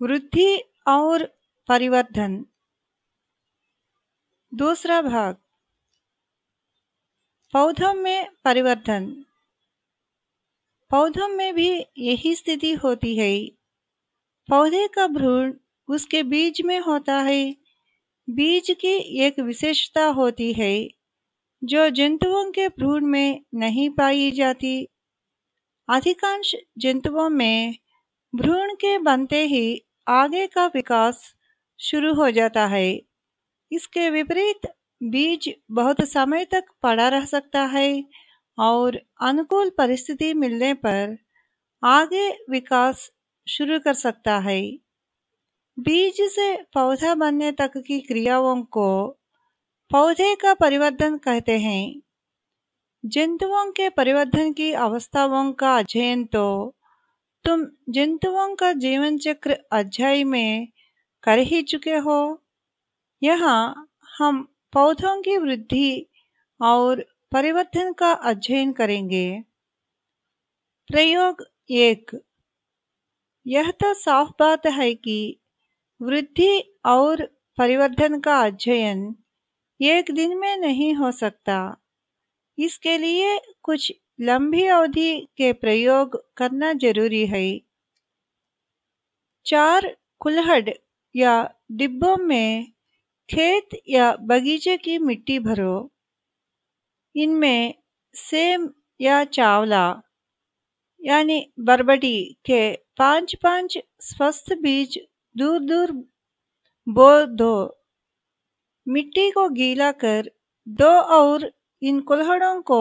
वृद्धि और परिवर्धन। दूसरा भाग, पौधों में परिवर्धन। पौधों में भी यही स्थिति होती है। पौधे का भ्रूण उसके बीज में होता है। बीज की एक विशेषता होती है, जो जंतुओं के भ्रूण में नहीं पाई जाती। अधिकांश जंतुओं में भ्रूण के बनते ही आगे का विकास शुरू हो जाता है। इसके विपरीत बीज बहुत समय तक पड़ा रह सकता है और अनुकूल परिस्थिति मिलने पर आगे विकास शुरू कर सकता है। बीज से पौधा बनने तक की क्रियाओं को पौधे का परिवर्तन कहते हैं। जंतुओं के परिवर्तन की अवस्थाओं का अध्ययन तो तुम जंतुओं का जीवन चक्र अध्याय में कर ही चुके हो। यहाँ हम पौधों की वृद्धि और परिवर्तन का अध्ययन करेंगे। प्रयोग एक। यह तो साफ़ बात है कि वृद्धि और परिवर्तन का अध्ययन एक दिन में नहीं हो सकता। इसके लिए कुछ लंबी अवधि के प्रयोग करना ज़रूरी है। चार कुल्हड़ या डिब्बों में खेत या बगीचे की मिट्टी भरो। इनमें सेम या चावला, यानी बरबटी के पाँच पाँच स्वस्थ बीज दूर दूर बो दो। मिट्टी को गीला कर दो और इन कुल्हड़ों को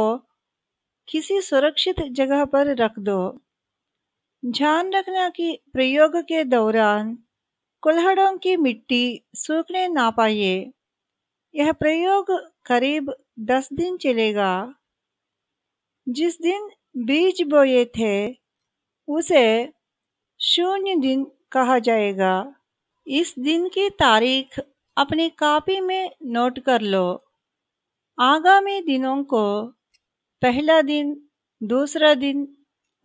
किसी सुरक्षित जगह पर रख दो। ध्यान रखना कि प्रयोग के दौरान कुल्हड़ों की मिट्टी सूखने ना पाए यह प्रयोग करीब दस दिन चलेगा। जिस दिन बीज बोए थे, उसे शून्य दिन कहा जाएगा। इस दिन की तारीख अपनी कॉपी में नोट कर लो। आगामी दिनों को पहला दिन, दूसरा दिन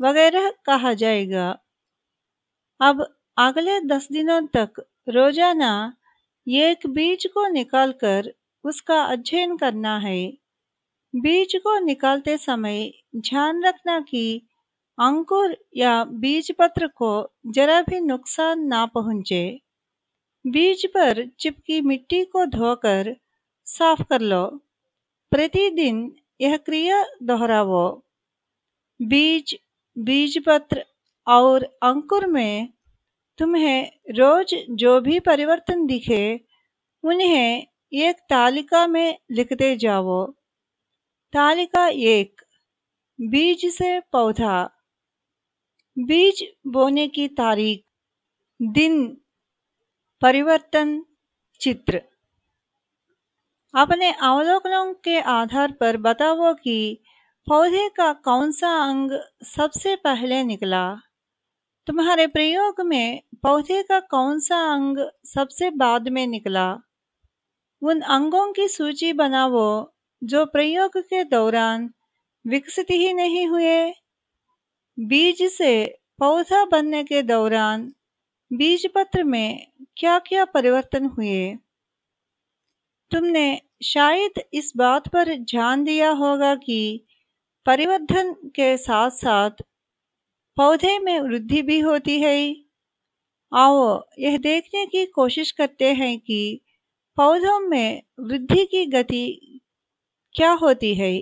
वगैरह कहा जाएगा। अब अगले दस दिनों तक रोज़ाना एक बीज को निकालकर उसका अध्ययन करना है। बीज को निकालते समय ध्यान रखना कि अंकुर या बीज पत्र को जरा भी नुकसान ना पहुँचे। बीज पर चिपकी मिट्टी को धोकर साफ़ कर लो। प्रतिदिन यह क्रिया दोहरावो। बीज, बीजपत्र और अंकुर में तुम्हें रोज जो भी परिवर्तन दिखे, उन्हें एक तालिका में लिखते जाओ तालिका एक, बीज से पौधा। बीज बोने की तारीख, दिन, परिवर्तन, चित्र। अपने अवलोकनों के आधार पर बताओ कि पौधे का कौन सा अंग सबसे पहले निकला? तुम्हारे प्रयोग में पौधे का कौन सा अंग सबसे बाद में निकला? उन अंगों की सूची बनाओ जो प्रयोग के दौरान विकसित ही नहीं हुए। बीज से पौधा बनने के दौरान बीज पत्र में क्या क्या परिवर्तन हुए? तुमने शायद इस बात पर ध्यान दिया होगा कि परिवर्धन के साथ साथ पौधे में वृद्धि भी होती है। आओ यह देखने की कोशिश करते हैं कि पौधों में वृद्धि की गति क्या होती है।